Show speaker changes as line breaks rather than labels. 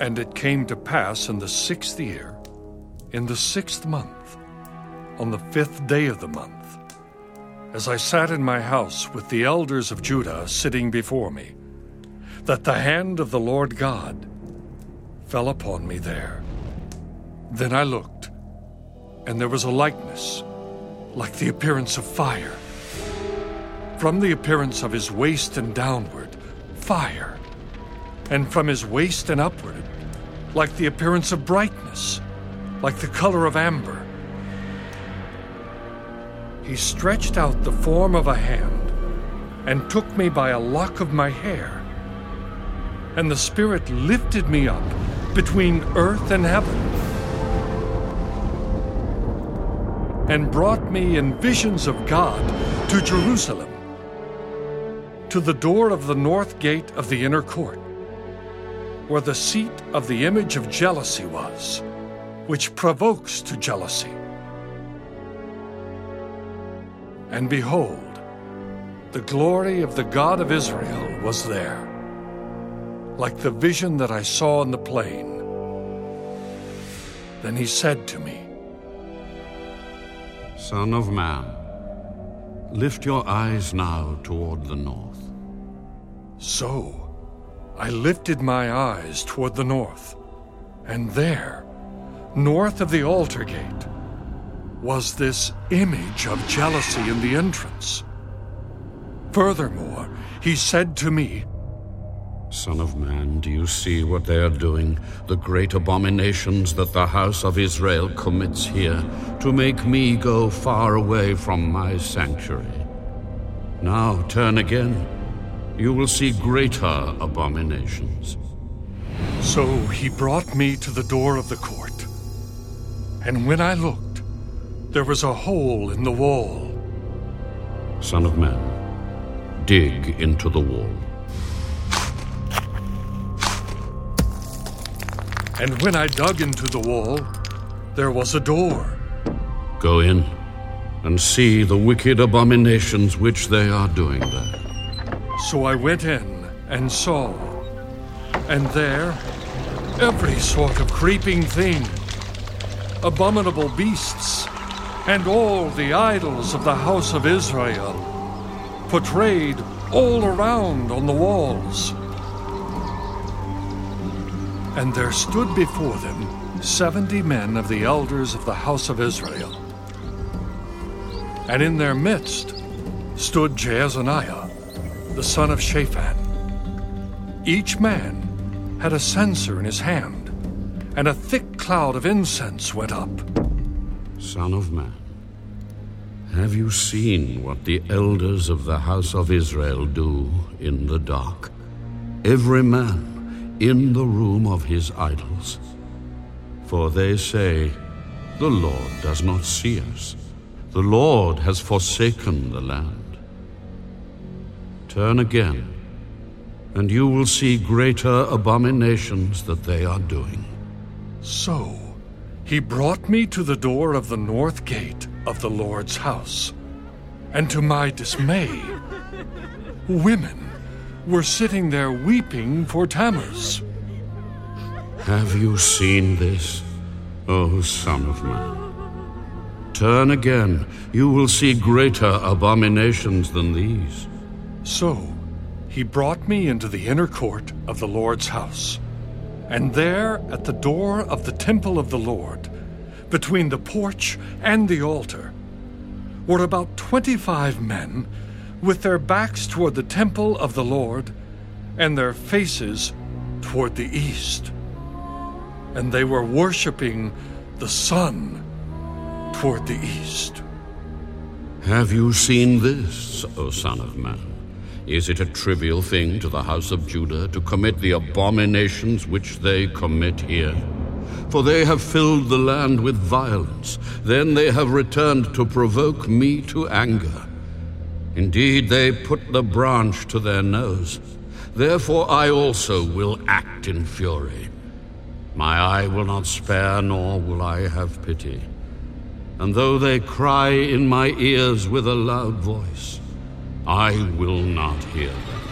And it came to pass in the sixth year, in the sixth month, on the fifth day of the month, as I sat in my house with the elders of Judah sitting before me, that the hand of the Lord God fell upon me there. Then I looked, and there was a likeness, like the appearance of fire. From the appearance of his waist and downward, fire, and from his waist and upward, like the appearance of brightness, like the color of amber. He stretched out the form of a hand and took me by a lock of my hair. And the Spirit lifted me up between earth and heaven and brought me in visions of God to Jerusalem, to the door of the north gate of the inner court where the seat of the image of jealousy was, which provokes to jealousy. And behold, the glory of the God of Israel was there, like the vision that I saw in the plain. Then he said to me,
Son of man, lift your eyes now toward the north.
So I lifted my eyes toward the north, and there, north of the altar gate, was this image of jealousy in the entrance. Furthermore, he said to me,
Son of man, do you see what they are doing? The great abominations that the house of Israel commits here, to make me go far away from my sanctuary. Now turn again you will see greater abominations.
So he brought me to the door of the court. And when I looked, there was a hole in the wall.
Son of man, dig into the wall.
And when I dug into the wall, there was a door.
Go in and see the wicked abominations which they are doing there.
So I went in and saw, and there every sort of creeping thing, abominable beasts, and all the idols of the house of Israel, portrayed all around on the walls. And there stood before them seventy men of the elders of the house of Israel. And in their midst stood Jaazaniah the son of Shaphan. Each man had a censer in his hand, and a thick cloud of incense went up.
Son of man, have you seen what the elders of the house of Israel do in the dark? Every man in the room of his idols. For they say, The Lord does not see us. The Lord has forsaken the land. Turn again, and you will see greater abominations that they are doing.
So, he brought me to the door of the north gate of the Lord's house. And to my dismay, women were sitting there weeping for Tammuz.
Have you seen this, O Son of Man? Turn again, you will see greater abominations than these.
So he brought me into the inner court of the Lord's house. And there, at the door of the temple of the Lord, between the porch and the altar, were about twenty five men with their backs toward the temple of the Lord and their faces toward the east. And they were worshiping the sun toward the east.
Have you seen this, O Son of Man? Is it a trivial thing to the house of Judah to commit the abominations which they commit here? For they have filled the land with violence. Then they have returned to provoke me to anger. Indeed, they put the branch to their nose. Therefore, I also will act in fury. My eye will not spare, nor will I have pity. And though they cry in my ears with a loud voice, I will not hear them.